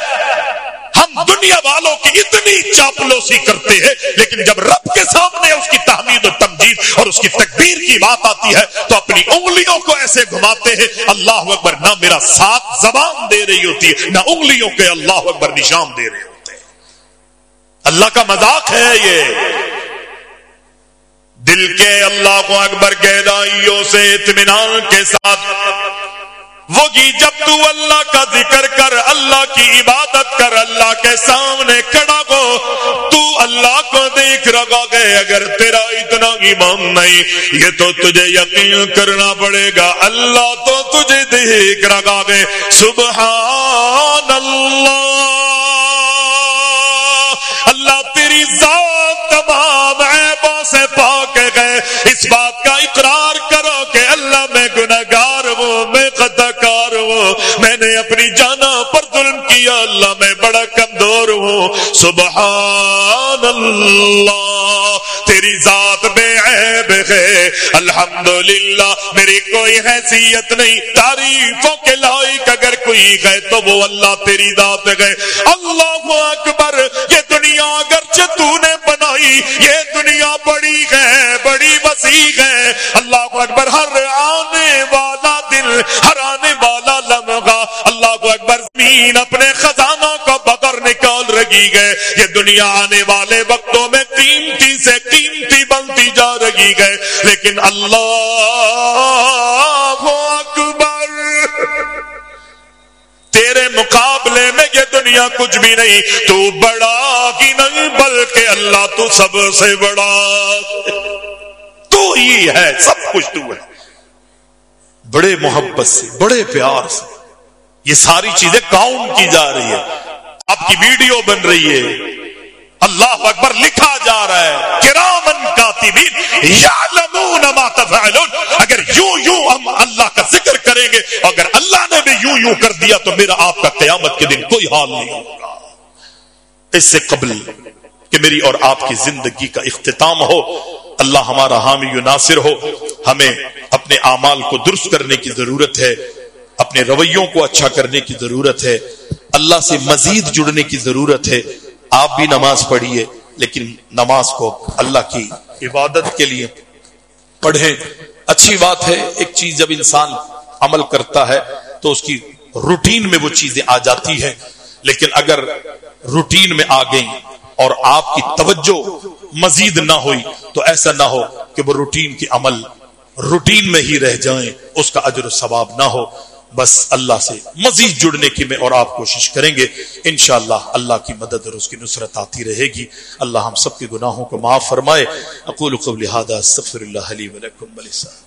[SPEAKER 1] ہم دنیا والوں کی اتنی چاپلوسی کرتے ہیں، لیکن جب رب کے سامنے اس کی تحمید و تمجید اور اس کی تکبیر کی بات آتی ہے، تو اپنی انگلیوں کو ایسے گھماتے ہیں، اللہ اکبر، نہ میرا ساتھ زبان دے رہی ہوتی ہے نہ انگلیوں کے اللہ اکبر نشان دے رہے ہوتے۔ اللہ کا مذاق ہے یہ۔ دل کے اللہ کو اکبر گہرائیوں سے اطمینان کے ساتھ۔ وہ گی جب تو اللہ کا ذکر کر، اللہ کی عبادت کر، اللہ کے سامنے کھڑا ہو، تو اللہ کو دیکھ رکھا گئے اگر تیرا اتنا ایمان نہیں، یہ تو تجھے یقین کرنا پڑے گا۔ اللہ تو تجھے دیکھ رکھا گئے سبحان اللہ۔ سے پاک گئے اس بات کا اقرار کرو کہ اللہ میں گناگار ہوں، میں خطا کار ہوں۔ میں نے اپنی جانا پر ظلم کیا، اللہ میں بڑا کمزور ہوں۔ سبحان اللہ تیری ذات بے عیب ہے۔ الحمدللہ، میری کوئی حیثیت نہیں۔ تعریفوں کے لائق اگر کوئی ہے تو وہ اللہ تیری ذات ہے۔ اللہ اکبر، یہ دنیا اگرچہ تو نے بنائی، یہ دنیا بڑی ہے، بڑی وسیع ہے۔ اللہ اکبر، ہر آنے والا دل، ہر آنے والا لمحہ۔ اللہ کو اکبر زمین اپنے خزانوں کو بغیر نکال رہی ہے۔ یہ دنیا آنے والے وقتوں میں قیمتی سے قیمتی بنتی جا رہی ہے۔ لیکن اللہ اکبر۔ تیرے مقابلے میں یہ دنیا کچھ بھی نہیں۔ تو بڑا ہی نہیں، بلکہ اللہ تو سب سے بڑا۔ تو ہی ہے، سب کچھ تو ہے۔ بڑے محبت سے، بڑے پیار سے۔ یہ ساری چیزیں کاؤنٹ کی جا رہی ہے آپ کی ویڈیو بن رہی ہے۔ اللہ اکبر لکھا جا رہا ہے کرامن کاتبین یعلمون ما تفعلون۔ اگر یوں یوں ہم اللہ کا ذکر کریں گے، اگر اللہ نے بھی یوں یوں کر دیا تو میرا آپ کا قیامت کے دن کوئی حال نہیں ہوگا۔ اس سے قبل کہ میری اور آپ کی زندگی کا اختتام ہو، اللہ ہمارا حامی ناصر ہو۔ ہمیں اپنے اعمال کو درست کرنے کی ضرورت ہے۔ اپنے رویوں کو اچھا کرنے کی ضرورت ہے، اللہ سے مزید جڑنے کی ضرورت ہے۔ آپ بھی نماز پڑھیے، لیکن نماز کو اللہ کی عبادت کے لیے پڑھیں۔ اچھی بات ہے، ایک چیز جب انسان عمل کرتا ہے تو اس کی روٹین میں وہ چیزیں آ جاتی ہیں۔ لیکن اگر روٹین میں آ گئیں اور آپ کی توجہ مزید نہ ہوئی، تو ایسا نہ ہو کہ وہ روٹین کے عمل روٹین میں ہی رہ جائیں، اس کا اجر و ثواب نہ ہو۔ بس اللہ سے مزید جڑنے کی میں اور آپ کوشش کریں گے۔ انشاءاللہ اللہ کی مدد اور اس کی نصرت آتی رہے گی۔ اللہ ہم سب کے گناہوں کو معاف فرمائے۔ اقول قبل هذا استغفر الله لي ولكم ولسائر